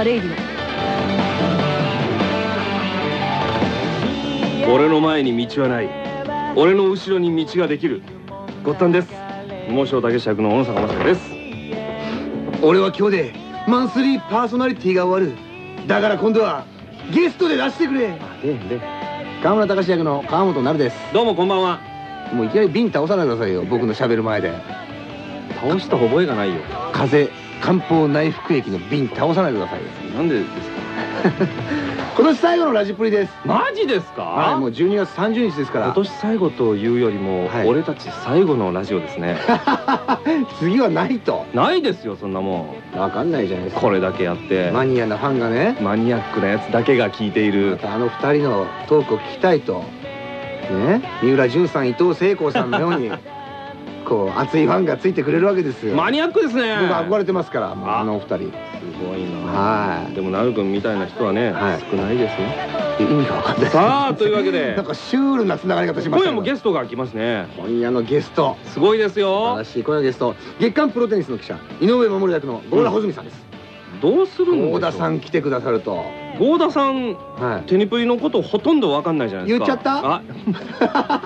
on the radio俺の前に道はない。俺の後ろに道ができる。ごったんです。桃城武役の小野坂昌也です。俺は今日でマンスリーパーソナリティが終わる。だから今度はゲストで出してくれ。でで。河村隆役の川本成です。どうもこんばんは。もういきなり瓶倒さないでくださいよ。僕の喋る前で。倒した覚えがないよ。風漢方内服液の瓶倒さないでくださいよ。なんでですか？今年最後のラジプリです。マジですか？はいもう12月30日ですから。今年最後というよりも、はい。俺たち最後のラジオですね。次はないと。ないですよそんなも分かんないじゃないですか。んこれだけやって。マニアなファンがね。マニアックなやつだけが聞いていまるたあの二人のトークを聞きたいと。ね？三浦淳さん伊藤聖子さんのように こう熱いファンがついてくれるわけですよ。マニアックですね。僕憧れてますからあ。のお二人。すごいな。はい。でもなるくんみたいな人はね、はい。少ないですね意味が分かんない。さあというわけで。なんかシュールなつながり方しま今した夜もゲストが来ますね。今夜のゲスト。すごいです素晴よらしい今夜のゲスト。月刊プロテニスの記者井上守役の郷田穂積さんです。どうするんで郷田さん来てくださると。郷田さんはい。テニプリのことほとんどわかんないじゃないですか。言っちゃった？あ。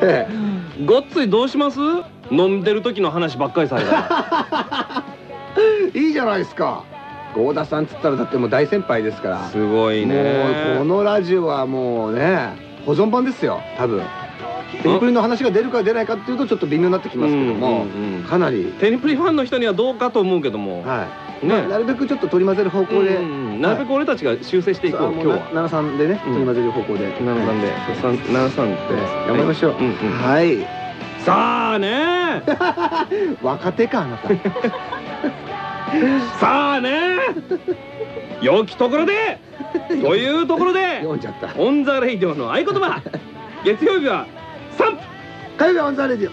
え ごっついどうします？飲んでる時の話ばっかりされた。いいじゃないですか。郷田さんっつったらだってもう大先輩ですから。すごいもうこねのラジオはもうね保存版ですよ多分テニプリの話が出るか出ないかっていうとちょっと微妙になってきますけども、かなりテニプリファンの人にはどうかと思うけども、はい、ね。まあなるべくちょっと取り混ぜる方向で、なるべく俺たちが修正していこう、今日は。奈良さんでね、うん取り混ぜる方向で。なるほどで。三七三で頑張りましょう、はい。さあね。若手かあなた。さあね。良きところで。というところで。読んじゃった。オン・ザ・レイディオの合言葉。月曜日は火曜日はオンザレディオ。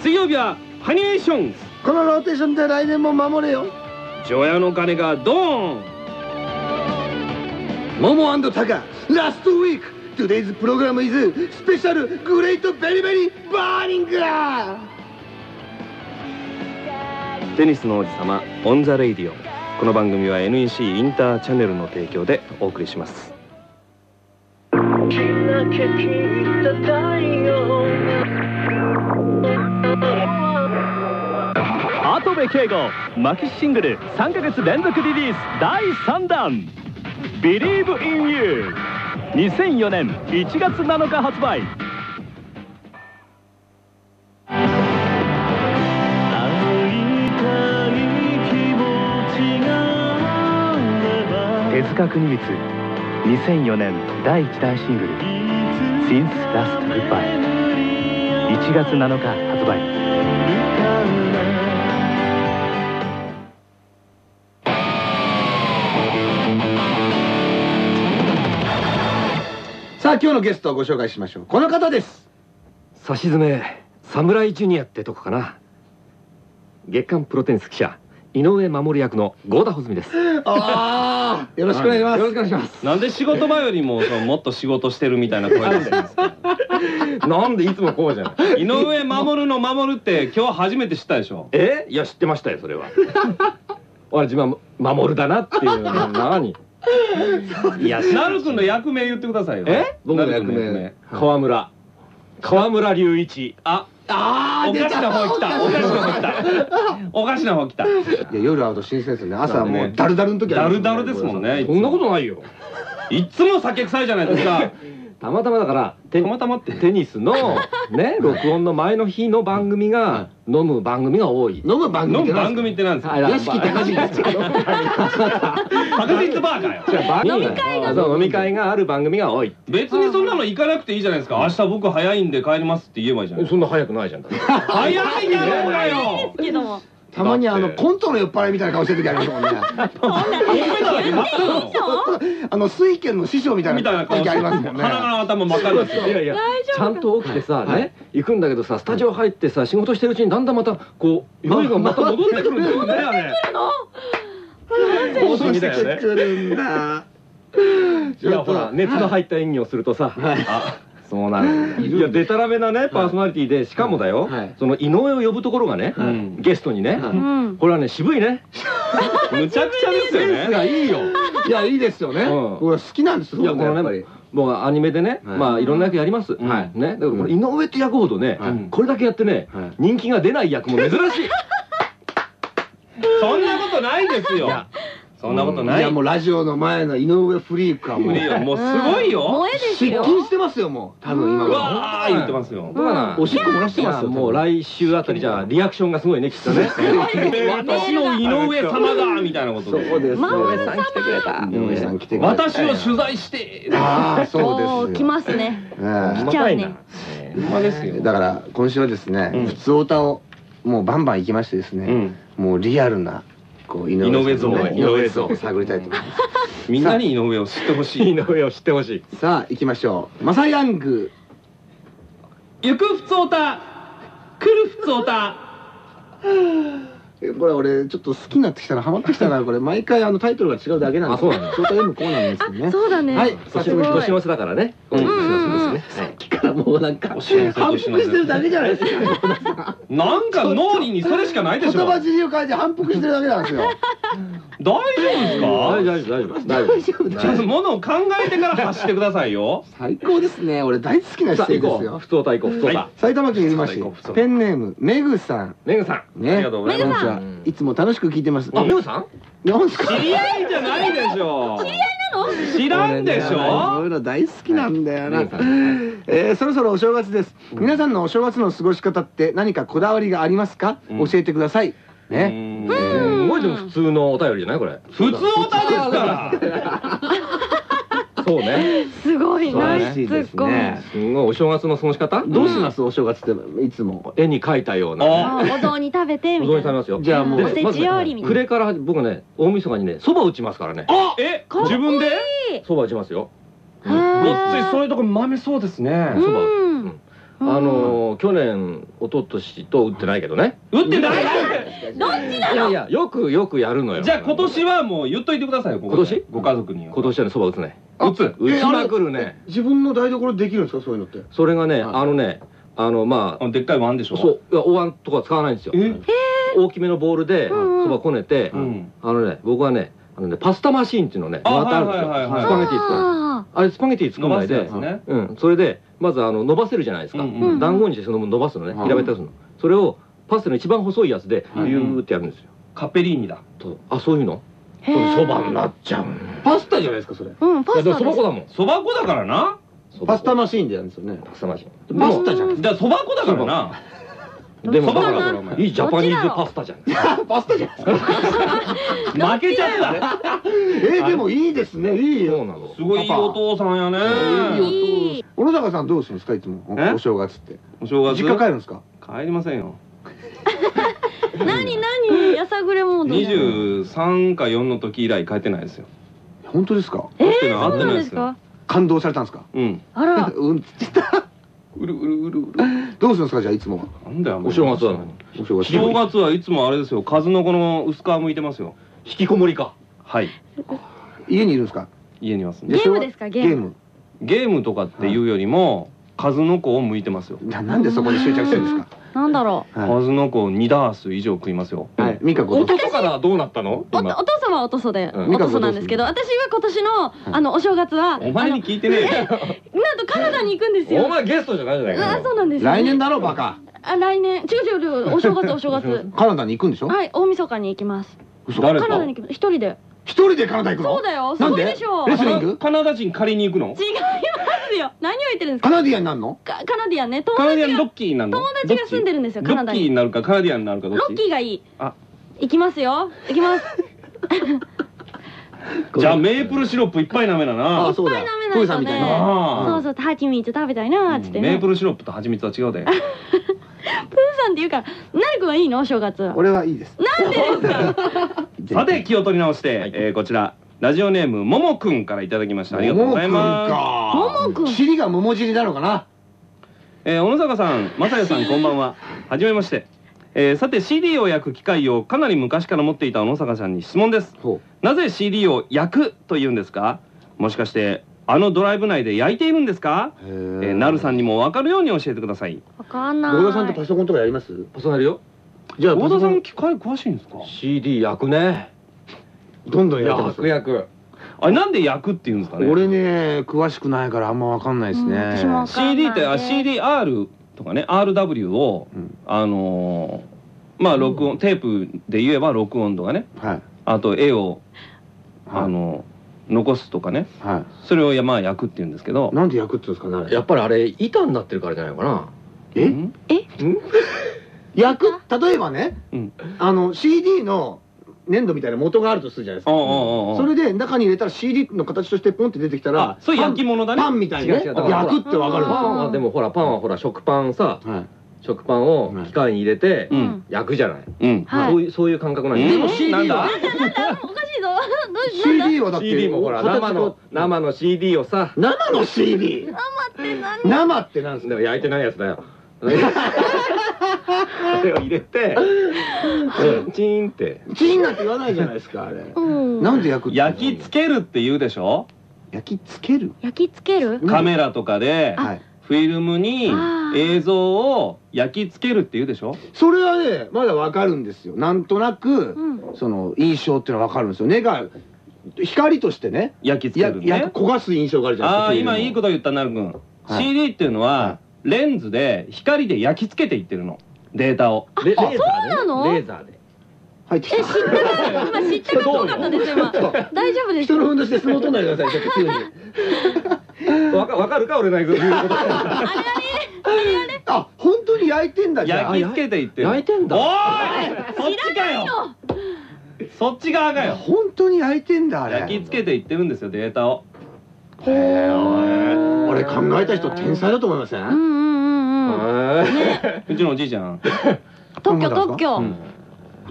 水曜日はハニエーションズ。このローテーションで来年も守れよ。除夜の鐘がドーン。桃タカ last week。Today's program is special great very very burning テニスの王子様 on the radio。この番組は NEC インターチャネルの提供でお送りします跡部圭吾マキシシングル3ヶ月連続リリース第3弾「Believe in You」2004年1月7日発売。手塚国光2004年第1弾シングル「Since Last Goodbye」1月7日発売さあ今日のゲストをご紹介しましょう。この方です。差し詰め侍ジュニアってとこかな。月刊プロテニス記者井上守役の郷田穂積です。ああよろしくお願いします。よろしくお願いします。なんで仕事場よりもそのもっと仕事してるみたいな声なんですか？なんでいつもこうじゃない井上守の守るって今日初めて知ったでしょ？え？いや知ってましたよそれは。俺自分は守るだなっていうの何？いやなるくんの役名言ってくださいよ。え？僕の役名。川村。川村隆一。ああおかしな方来た。おかしな方。来た。おかしな方来た。いや夜会うと新鮮ですよね。朝はもねうダルダルの時ダルダルですもんねそんなことないよ。いっつも酒臭いじゃないですかたまたまだからテたまたまって。テニスの ね録音の前の日の番組が飲む番組が多い。飲む番組飲む番って何組ってなんですかはい屋敷高人です確実バーかよ。飲み会が。そう飲み会がある番組が多い。別にそんなの行かなくていいじゃないですか。明日僕早いんで帰りますって言えばいいじゃない。そんな早くないじゃん。早いやろうがよ。けどもたまにあのコントの酔っ払いみたいな顔してる時ありますもんね。あの水拳の師匠みたいなみたいな顔時ありますもんね鼻の頭真っ赤になっていやいやちゃんと起きてさね行くんだけどさスタジオ入ってさ仕事してるうちにだんだんまたこう酔いがまた戻ってくるんだよねあれ。不思議だよ。ね。来るんだ。いやほら熱の入った演技をするとさ、あそうなるいやでたらめなねパーソナリティでしかもだよ、はい。その井上を呼ぶところがね、はい。ゲストにね、これはね渋いね。むちゃくちゃですよセンスがねいいよ。いやいいですよね。うん。これ好きなんですよいやこのやっぱり。ねもうアニメでね、はい。まあいろんな役やります、はい。ね。だからこれ井上って役ほどね、はい。これだけやってね、はい。人気が出ない役も珍しい。そんなことないですよそんなことない。いやもうラジオの前の井上フリークはもう。無理よもうすごいよ。萌えです失よ禁してますよもう多分今う頃わー言ってますよ。どうかなおしっこ漏らしてますよもう来週あたりじゃあリアクションがすごいねきっとね。私の井上様だみたいなことで。そうです。井さん来てくれた井上さん来てくれた。私を取材して。ああそうです来ますね。え来ちゃうね。ほですよ。えだから今週はですね、うん。普通歌をもうバンバン行きましてですね、うん。もうリアルなこう井井上像井上像を探りたいと思います。みんなに井上を知ってほしい。井上を知ってほしいさあ行きましょう。マサヤング。行くふつおた来るふつおたえこれ俺ちょっと好きになってきたな。ハマってきたな。これ毎回あのタイトルが違うだけなんです。あそうなのショート読むコーナーなんですけどね。あそうだね。はい。年早速年の瀬だからね。うん。年の瀬ですねもうなんか反復してるだけじゃないですか。なんか脳裏にそれしかないで言しょ。葉尻を変えて反復してるだけなんですよ。大丈夫ですか？大丈夫大丈夫大丈夫ちゃんとものを考えてから発してくださいよ。最高ですね。俺大好きな姿勢ですよ。ふつおた行こうふつおはた埼玉県入間市ペンネームめぐさん。めぐさん。ね。ありがとうございます。いつも楽しく聞いてます。あめぐさん？知り合いじゃないでしょ。知り合いなの知らんでし俺ねそういょうの大好きなんだよな、はいえーそろそろお正月です、皆さんのお正月の過ごし方って何かこだわりがありますか、うん。教えてください。ね、ねすごいでも普通のお便りじゃないこれ。普通オタですから そうね。すごい。ナイスツッコミ。ねすごい。お正月の過ごし方？どうします？お正月っていつも。絵に描いたような。ああお雑煮食べておみたいな。雑煮食べますよ。じゃあもうおせち料理みたいな。暮れから僕ね大晦日にねそば打ちますからね。あえ自分で？そば打ちますよ。へごっーついそういうとこ豆そうですね。そばうんあのー去年一昨年と打ってないけどね。打ってない？いやいやよくよくやるのよ。じゃあ今年はもう言っといてくださいよ今年？ご家族には。今年はねそば打つね。あ打つ。打ちまくるね。自分の台所でできるんですかそういうのって？それがねはい。あのねあのまああでっかい碗でしょ？そうお椀とか使わないんですよ。え？大きめのボウルでそばこねてうん。あのね僕はねあのねパスタマシーンっていうのねあまたあるんですよ。スパゲティ作るああれスパゲティ作んないで。それでまずあの伸ばせるじゃないですか。うんうん団子にしてその伸ばすのね。うん。平べったくするの。それをパスタの一番細いやつでビうんューってやるんですよ。カペリーニだ。とあそういうの？そばになっちゃう。パスタじゃないですかそれ。うんパスタそば粉だもん。そば粉だからな。パスタマシーンでやるんですよね。パスタマシン。パスタじゃん。じゃあそば粉だからなでもだからいいジャパニーズパスタじゃん。パスタじゃないですか負けちゃった。えーでもいいですね。いいよ。すごいお父さんやね。いい。よ小野坂さんどうするんですか？いつも。お正月って。お正月？実家帰るんですか？帰りませんよ。何何？やさぐれモード23か4の時以来帰ってないですよ。本当ですか？えそうなんですか？感動されたんですか？うん。あら。うん。つってたうるうるうるうる。どうするんですかじゃあいつもは？なんだよお正月は。何お正月。正月はいつもあれですよ数の子の薄皮剥いてますよ。引きこもりか。はい。家にいるんですか？家にいますゲームですか？ゲーム。ゲーム。とかっていうよりも数の子を剥いてますよ。ななんでそこに執着してるんですか？なんだろう。は数の子を2ダース以上食いますよ美香子弟からどうなったの？お父様はおとそで、うん。おとそなんですけど私は今年のあのお正月はお前に聞いてねえよ。なんとカナダに行くんですよ。お前ゲストじゃないじゃないか。あそうなんですよ来年だろバカ。あ来年。違う違う違うお正月 お正月。カナダに行くんでしょ？はい大晦日に行きます。嘘。誰とカナダに行きます。一人で。一人でカナダ行くの？そうだよ。すなんで？ごいでしょレスリング？カナダ人借りに行くの？違いますよ。何を言ってるんですか？カナディアンになんの？カカナディアンね。友カナディア達がンロッキーになるの友達が住んでるんですよカナダに。ロッキーになるかカナディアンになるかどっロちッキーがいい。あ行きますよ。行きます。じゃあメープルシロップいっぱい舐めなあな。そうだいっぱい舐めないとね。プーさんみたいなあそうそうハチミツ食べたいなーっつってね。メープルシロップと蜂蜜は違うで。プーさんって言うからなるくんはいいのお正月は。俺はいいです。なんでですか？さて気を取り直して、えーこちら。ラジオネームももくんからいただきました。ありがとうございます。ももくん。尻が桃尻なのかな？えー小野坂さん、まさやさん、こんばんは。はじめまして。えーさて CD を焼く機械をかなり昔から持っていた小野坂さんに質問です。ほなぜ CD を焼くと言うんですか？もしかしてあのドライブ内で焼いているんですか？へえーなるさんにも分かるように教えてください。わかんない。小田さんってパソコンとかやります？パソナルよじゃあ大田さん機械詳しいんですか？CD 焼くね。どんどんやってます。焼く焼く。あれなんで焼くって言うんですかね？俺ね詳しくないからあんま分かんないですね、うん。私も CD ってあ CDR とかね RW を、うん。あのーまあ録音、テープで言えば録音とかね。はい。あと絵を、はい。あの残すとかね。はそれをまあ焼くって言うんですけど。いなんで焼くって言うんですかねやっぱりあれ板になってるからじゃないのかな？え？うん？焼く？例えばねうん。あの CD の粘土みたいな元があるとするじゃないですか。それで中に入れたら CD の形としてポンって出てきたらあそれ焼き物だね。パンみたいにね。違う違うだから焼くってわかるんですパンはでもほらパンはほら食パンさ食パンを機械に入れてうん。焼くじゃない。そういうそういう感覚なんうん。でもでも CD なんだ？はおかしいぞ。どうし CD はだって CD もほら生の生の CD をさ。生の CD 生ってなんですか？でも焼いてないやつだよ それを入れてチーンって。チーンなんて言わないじゃないですかあれ。うん。なんで焼くって焼き付けるって言うでしょ？焼き付ける？焼き付ける？カメラとかではい。フィルムにあー。映像を焼き付けるって言うでしょ？それはねまだわかるんですよ。なんとなくうん。その印象っていうのはわかるんですよ。根が光としてね。焼き付けるね。やや焦がす印象があるじゃないですかああ今いいこと言ったなるくん、はい。CD っていうのは、はレンズで光で焼き付けていってるの。データを。レレーザーでね。そうなの？レーザーで。入ってきた。今知った。か遠かった。です今大丈夫です人のふんどしで相撲取んないでくださいちょっと急に。わかわかるか？俺の言うこと。あ本当に焼いてんだじゃあ。焼き付けていってる。焼いてんだ。おーいそっちかよ！そっち側かよ！本当に焼いてんだあれ。焼き付けていってるんですよデータを。へえ俺考えた人天才だと思いません？うんうんうんうん。へ うちのおじいちゃん。特許特許うん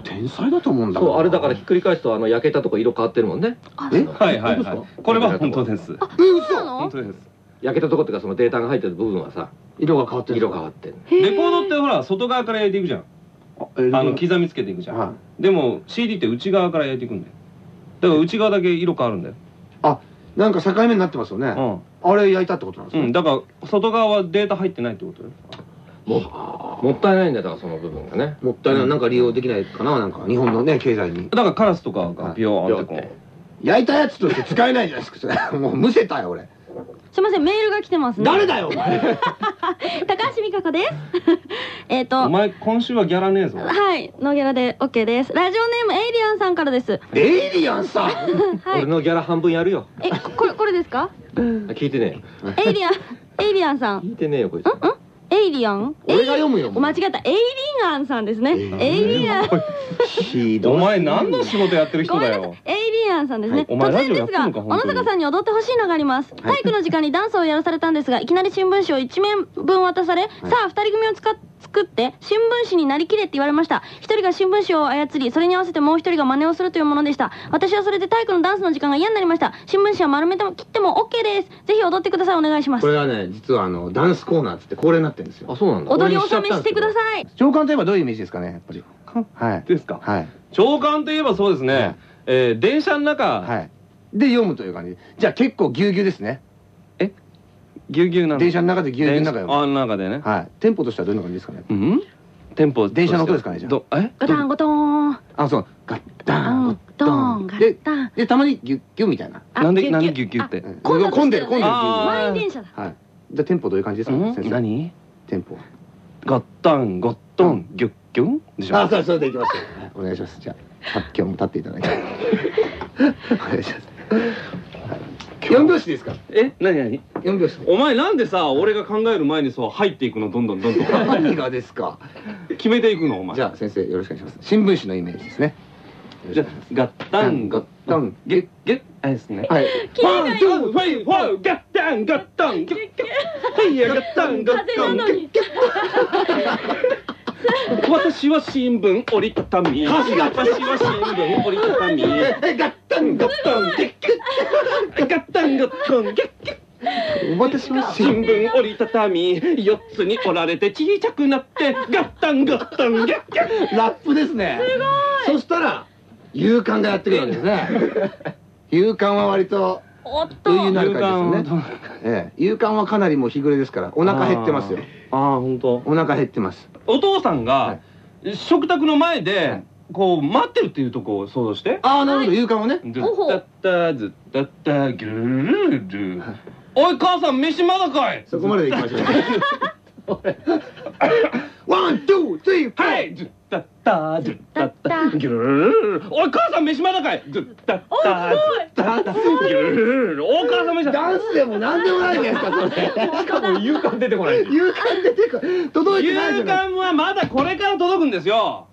天才だと思うんーだそうあれだからひっくり返すとあの焼けたとこ色変わってるもんね。え？はいはいはい。これは本当です。えそう嘘なの？本当です焼けたとこっていうかそのデータが入ってる部分はさ色が変わってる。色変わってるレコードってほら外側から焼いていくじゃん。あの刻みつけていくじゃん、はい。でも CD って内側から焼いていくんだよ。だから内側だけ色変わるんだよ。あなんか境目になってますよね。うあれ焼いたってことなんですん、うかん、だから外側はデータ入ってないってことだよももったいないんだよだからその部分がね。もったいない。なんか利用できないかななんか日本のね経済に。だからカラスとかがビヨーンってこう。焼いたやつとして使えないじゃないですかそれ。もうむせたよ俺すいませんメールが来てますね。誰だよお前。高橋美香子です。えっとお前今週はギャラねえぞ。はいノーギャラで OK です。ラジオネームエイリアンさんからです。エイリアンさん？はい。俺のギャラ半分やるよ。えここれこれですか？聞いてねエイリアンエイリアンさん。え聞いてねえよこいつエイリアン？俺が読むよお間違えた。エイリアンさんですね。エイリアン。ひどい。お前何の仕事やってる人だよ。エイリアンさんですね、突然ですが小野坂さんに踊ってほしいのがあります、体育の時間にダンスをやらされたんですがいきなり新聞紙を1面分渡され、さあ2人組を使っ作って新聞紙になりきれって言われました。1人が新聞紙を操りそれに合わせてもう1人が真似をするというものでした。私はそれで体育のダンスの時間が嫌になりました。新聞紙は丸めても切っても OK です。ぜひ踊ってください。お願いします。これはね実はあのダンスコーナーっつって恒例になってるんですよ。あそうなんだ。踊り納めしてください。長官といえばどういうイメージですかね。やっぱり。はいですか。はい。長官といえばそうですね、はい。えー電車の中、はい。で読むという感じ。じゃあ結構ぎゅうぎゅうですねぎゅうぎゅうなの電車の中でぎゅうぎゅうの中電車あよの中でね。はい。テンポとしてはどんな感じですかね？うん？テンポ電車の音ですかねじゃあ。どえ？ガタンゴトーン。あそう。ガッダガンゴッドドーン。ガタンでたまにギュッギュみたいな。あなんでなんでギュッギュッって？うん。混んでる混んでる満員電車だ。はい。じゃあテンポどういう感じですかうん？先生。何？テンポガッタンゴットン。ギュッギュンでしょ？あそうそうでいきましたはいお願いします。じゃあ今日も立っていただいて。お願いします。四拍子ですか？え？何何？お前なんでさ俺が考える前にそう入っていくのどんどんどんどん。何がですか？決めていくのお前。じゃあ先生よろしくお願いします。新聞紙のイメージですね。じゃあガッタンゴットン。ギュッギュッあれですね。はい。 one two ファイファイガッタンガッタンギュッギュッはいやガッタンガッタン。風なのに。私は新聞折りたたみ私は新聞折りたたみ。ええガッタンガッタン。ガッタンガッタン。ギュッギュッ私は新聞折りたたみ四つに折られて小さくなってガッタンガッタンギュッギュッ。ラップですね。そしたら勇敢がやってくるわけですね。勇敢は割とおっと。る勇感じですよね。ええ。勇敢はかなりもう日暮れですからお腹減ってますよ。ああ本当。お腹減ってます。お父さんはが食卓の前はでいこう待ってるってい。うとこを想像して。ああなるほど勇敢をねずっほうほうたったずったったギュルルルルルおい母さん飯まだかい。そこまででいきましょう。ワン、ツー、スリー、い。ずったったずった。ったギュルルル。ルルおい母さん飯まだかい。ずったったずった。ったギュルルルルルお母さん飯ダンスでも何でもないじゃないですか、それ。しかも勇敢出てこない。勇敢出てこ届いてないじ勇ゃない。敢はまだこれから届くんですよ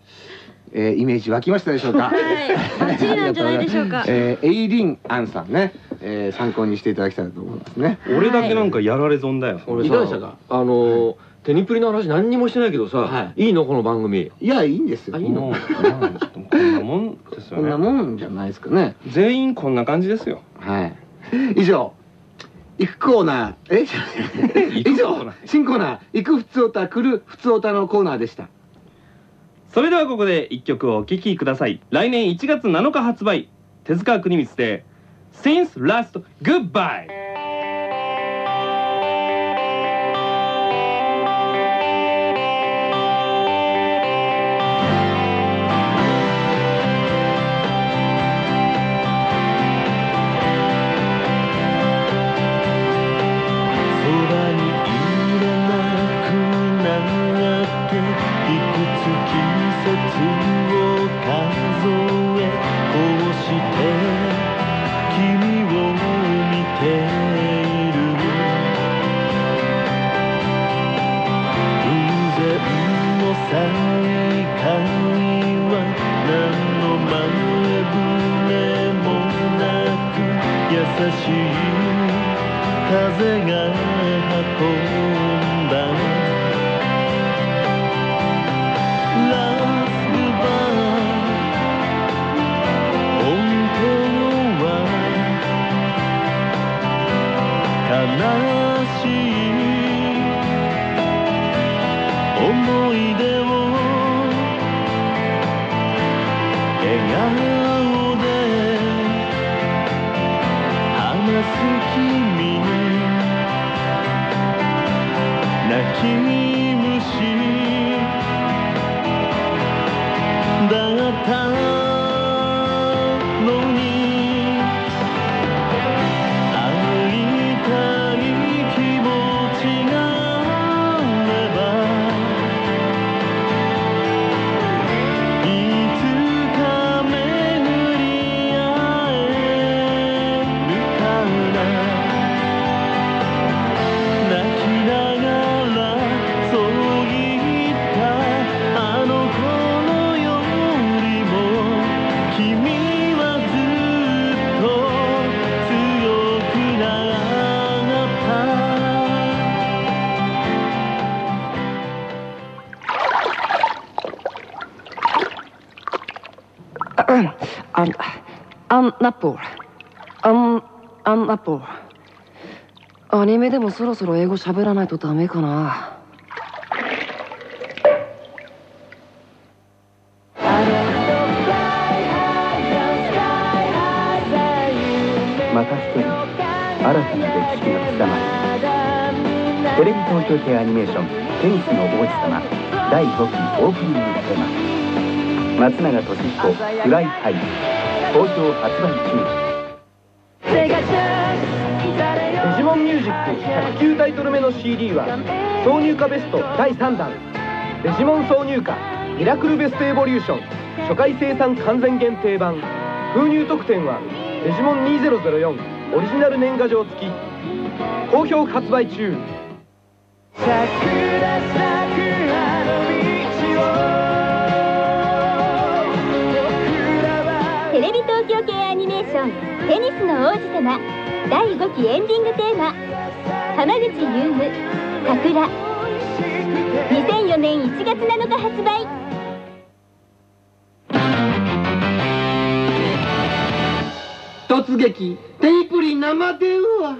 えー、イメージ湧きましたでしょうか？はい。バッチリなんじゃないでしょうか？えー、エイリン・アンさんね、えー、参考にしていただきたいと思いますね。俺だけなんかやられ損だよ。俺いかがでしたか？さあのテニプリの話何にもしてないけどさ、、はい。いのこの番組。いや、いいんですよ。あいいの？こんなもんですこんなもんじゃないですかね。全員こんな感じですよ。はい。以上。行くコーナー、え？以上。新コーナー、行くふつおた、来るふつおたのコーナーでした。それではここで一曲をお聴きください。来年1月7日発売。手塚国光で「Since Last Goodbye」しい風が運ぶナポー。アン、アンナッポー。アニメでもそろそろ英語喋らないとダメかな。また一人新たな歴史が刻まれテレビ東京系アニメーション「テニスの王子様」第5期オープニングテーマ松永俊彦「フライハイ」好評発売中デジモンミュージック109タイトル目の CD は挿入歌ベスト第3弾。デジモン挿入歌ミラクルベストエボリューション。初回生産完全限定版。封入特典はデジモン2004オリジナル年賀状付き。好評発売中。テレビ東京系アニメーション「テニスの王子様」第5期エンディングテーマ。浜口優夢「桜」2004年1月7日発売。突撃テニプリ生電話。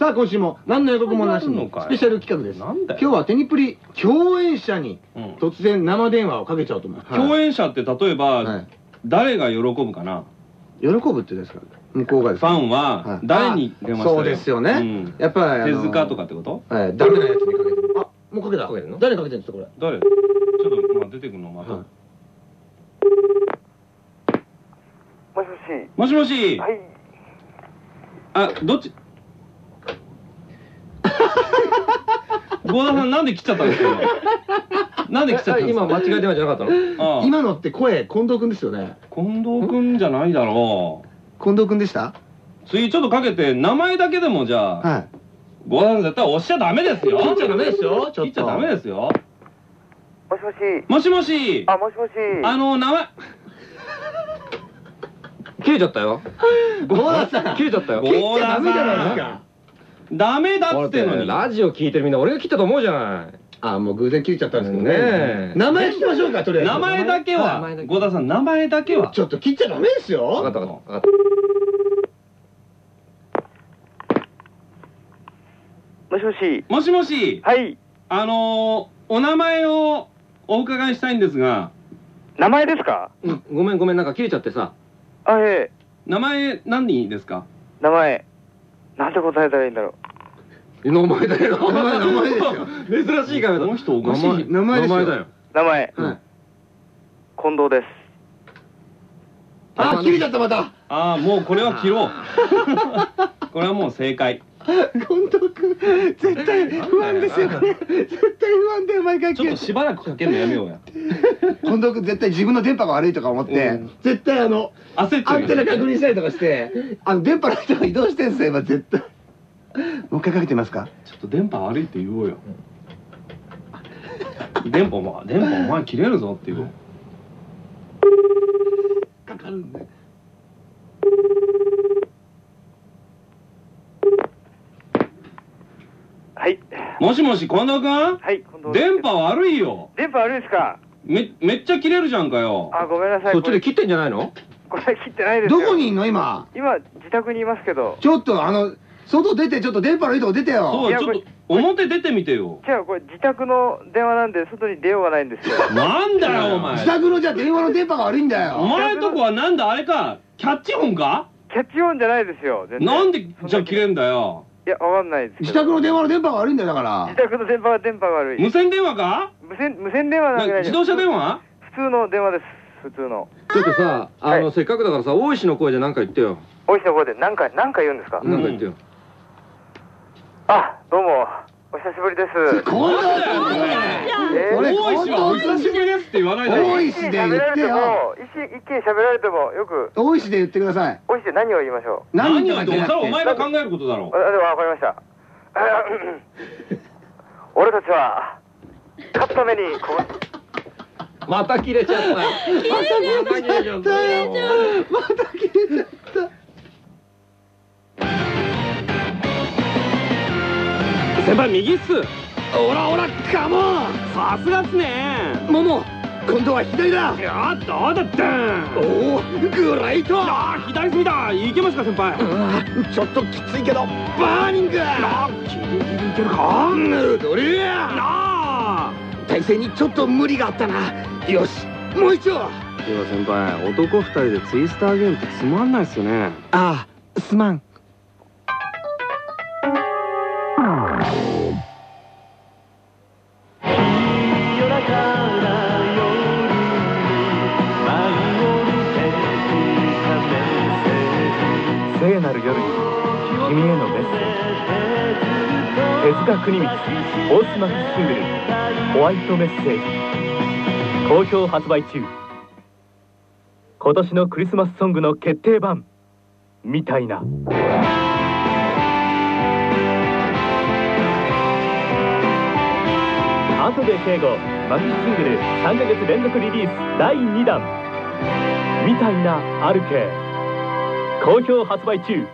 さあ今週も何の予告もなしのスペシャル企画です。なんだよ。今日はテニプリ共演者にうん。突然生電話をかけちゃおうと思います、共演者って例えば、はい誰が喜ぶかな？喜ぶってですか？向こうがですか？ファンは誰に電話したらそうですよね、うん。やっぱりあの手塚とかってこと？はい。ダメなやつにかけて。るあもうかけたかけてんの？誰にかけてるんですかこれ？誰？ちょっとまあ出てくるのまた、はい。もしもし。もしもし、はい。あどっち？郷田さんなんで切っちゃったんですか？なんで切っちゃったんですか？今間違い電話じゃなかったの？ああ。今のって声近藤君ですよね。近藤君じゃないだろ近藤君でした？う次ちょっとかけて名前だけでもじゃあはい。郷田さん絶対押しちゃダメですよ。切っちゃダメですよ切っちゃダメですよ。もしもし。もしもし。あ、もしもし。あの名前。切れちゃったよ。郷田さん。切れちゃったよ。郷田さんダメじゃないですかダメだってんのに。ラジオ聞いてるみんな俺が切ったと思うじゃない。あもう偶然切れちゃったんですけどね。名前聞きましょうかとりあえず。名前だけは。名前だけ郷田さん名前だけは。ちょっと切っちゃダメです分かよ。った分かった分かっもしもし。もしもし。はい。あのー、お名前をお伺いしたいんですが。名前ですか？たうんごめんごめんなんか切れちゃってさ。あ、ええ。名前何ですか？名前。なんて答えたらいいんだろ名前だよ。名前名前ですよ。珍しいから。この人おかしい。名前ですよ。だよ。う。名前。はい。近藤です。あ切れちゃったまた。ああもうこれは切ろう。これはもう正解近藤君絶対不安ですよ。これ絶対不安で毎回ちょっとしばらくかけるのやめようや。近藤君絶対自分の電波が悪いとか思って、うん。絶対あのアンテナ確認したりとかしてあの電波の人が移動してんすよ今絶対。もう一回かけてみますか。ちょっと電波悪いって言おうよ。電波ま電波お前切れるぞって言おう。かかるんではい。もしもし近藤君？はい、近藤。電波悪いよ電波悪いですか？めめっちゃ切れるじゃんかよあ、ごめんなさい。そっちで切ってんじゃないの？これ切ってないですよ。どこにいんの今？今、自宅にいますけど。ちょっとあの外出てちょっと電波のいいとこ出てよそうちょっと表出てみてよ違う、これ自宅の電話なんで、外に出ようがないんですよ。なんだよお前自宅のじゃあ電話の電波が悪いんだおよ前とこはなんだ？あれかキャッチ音か？キャッチオンじゃないですよ。なんでじゃあ切れんだよいや、わかんないですけど。自宅の電話の電波が悪いんだよだから自宅の電波は電波が悪い。無線電話か？無線、無線電話なわけないです自動車電話？普通の電話です。普通の。ちょっとさあの、はいせっかくだからさ大石の声で何か言ってよ大石の声で何か、何か言うんですか、ん何か言ってよ、あ、どうも。お久しぶりです。近藤なんだよお前えーそれ大石はお久しぶりですって言わないで大石で言っ喋られてよ、一気一気に喋られても、よく、大石で言ってください。大石で何を言いましょ何とを言ってもそれはお前が考えることだろう。あ、でもわかりました。あ 俺たちは、勝つために、こう、また切れちゃった。また切れちゃったよ。また切れ先輩右っす。オラオラカモン。さすがっすね。モモ今度は左だ。いやどうだったおおグライト。あー左すぎだ。いけますか先輩。うんちょっときついけど。バーニング。あギリギリいけるか？ヌドリアなあ。体勢にちょっと無理があったな。よしもう一丁。あでは先輩男二人でツイスターゲームってつまんないっすよね。あすまん夜中な夜に舞い降りてきたメッセージ聖なる夜に君へのメッセージ手塚国光オースマスシングル「ホワイトメッセージ」好評発売中。今年のクリスマスソングの決定版。みたいな。後で敬語マキシシングル3ヶ月連続リリース第2弾。みたいなあるけ好評発売中。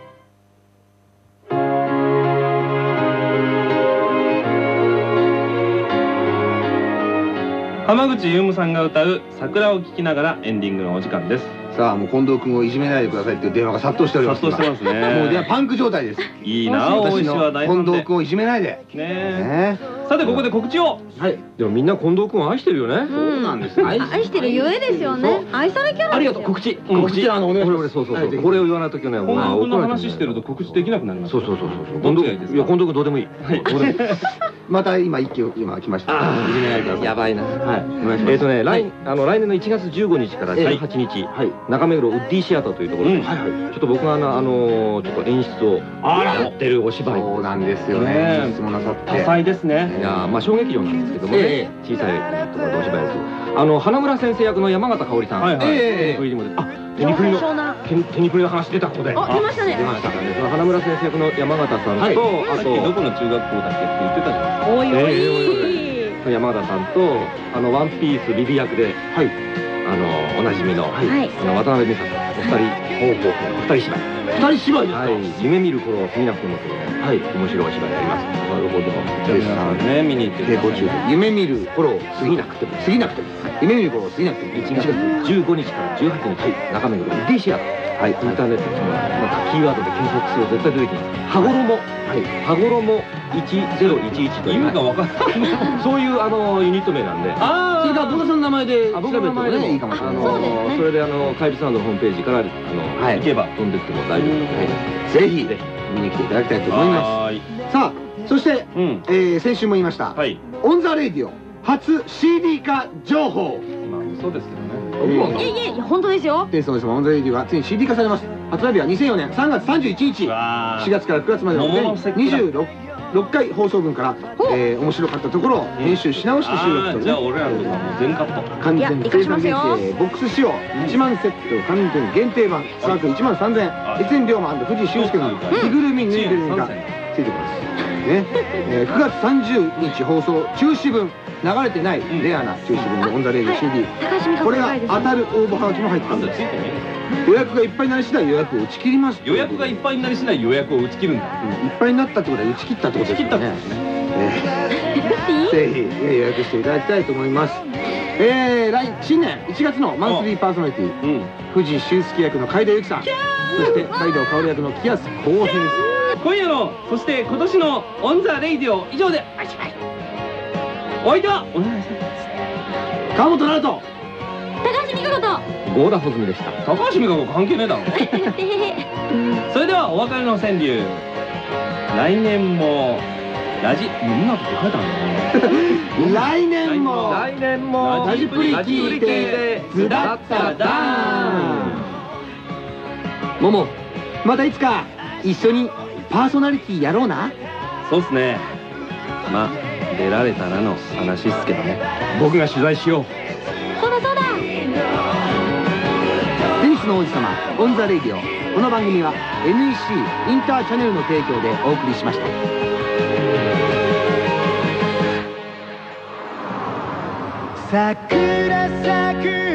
浜口優夢さんが歌う桜を聴きながらエンディングのお時間です。さあもう近藤君をいじめないでくださいっていう電話が殺到しております殺到してますね。もう電話パンク状態です。いいな大私石は大ファンで藤君をいじめないで。ねねさてここで告知を。はい。でもみんな近藤君を愛してるよね。そうなんですよ。愛してるゆえですよね。愛されキャラありがとう。告知。告知。あのお願いします。俺俺そうそうそう。これを言わないときはね近藤君の話してると告知できなくなりますそうそうそうそうどっちがいや近藤君どうでもいい。はい。どうでもいい。また今一気今来ました。やばいな。はい。お願い。しますえっとね来あの来年の1月15日から18日はい。中目黒ウッディシアターというところで。うん。ちょっと僕があのあのちょっと演出をやってるお芝居そうなんですよね。ね演出もなさって。多彩ですねいやーまあ小劇場なんですけどもね、え小さいところでお芝居です。あの花村先生役の山形香織さん、はいはい。ええテニプリにも出てあテニプリの上昇な。テニテニプリの話出たここで。あ出ましたね。出ましたね。その花村先生役の山形さんと、はい。あさっきどとこの中学校だっけって言ってたじゃおいおい。山形さんとあのワンピースビビ役ではい。あのおなじみの,、はい。あの渡辺美沙さんお二人ほうほうお二人芝居。二人芝居ですか？はい夢見る頃を見なくてもというね。はい。面白いお芝居やります。なるほど。んじゃあ皆さんね見に行って稽古中で。夢見る頃を過ぎなくても。過ぎなくても。夢見る頃を過ぎなくても。1月15日から18日、中目黒ウッディシア。ター、はい。インターネットでまたキーワードで検索すると絶対出てきます。羽衣、はい。羽衣1011という意味が分かんない。そういうあのユニット名なんで。あそれから僕さんの名前であ調べてもねいいかもしれない。あそうですね。のそれであのカイルサウンドのホームページからあの、はい。行けば飛んでっても大丈夫です。ぜひ見に来ていただきたいと思います。さあそして、うん。えー先週も言いました、はい。オン・ザ・レイディオ初 CD 化情報。まあ嘘ですけどねいやいやいや本当ですよ。テニスのオン・ザ・レイディオがついに CD 化されます発売日は2004年3月31日。わ4月から9月までの全桃の節句だ。26 6回放送分から、えー面白かったところを編集し直して収録するじゃあ俺らのとこはもう全カット。完全生産限定ボックス仕様1万セット完全限定版価格1万3000円。はい。越前リョーマ不二周助の着ぐるみぬいぐるみがついてきます。ね、えー9月30日放送中止分。流れてないレアな中止分のオン・ザ・レイディオ CD これが当たる応募はがきも入っております予約がいっぱいになり次第予約を打ち切ります予約がいっぱいになり次第予約を打ち切るんだ。うん。いっぱいになったってことは打ち切ったってことですよね。えーぜひえー予約していただきたいと思います。えー、来新年1月のマンスリーパーソナリティ。うん。不二周助役の甲斐田ゆきさん。そして海堂薫役の喜安浩平です。今夜のそして今年の「オン・ザ・レイディオ」以上でおしまいお相手はお願いします川本成と高橋美佳子と。郷田ほづみでした。高橋美佳子関係ねえだろ。それではお別れの川柳。来年もラジ今って書いてあるの？来年も。来年も。ラジプリ聞いてズダッタダーン。ももまたいつか一緒にパーソナリティやろうな。そうっすね。まあ出られたらの話っすけどね。僕が取材しようテニスの王子様オン・ザ・レイディオ。この番組は NEC インターチャネルの提供でお送りしました。桜咲く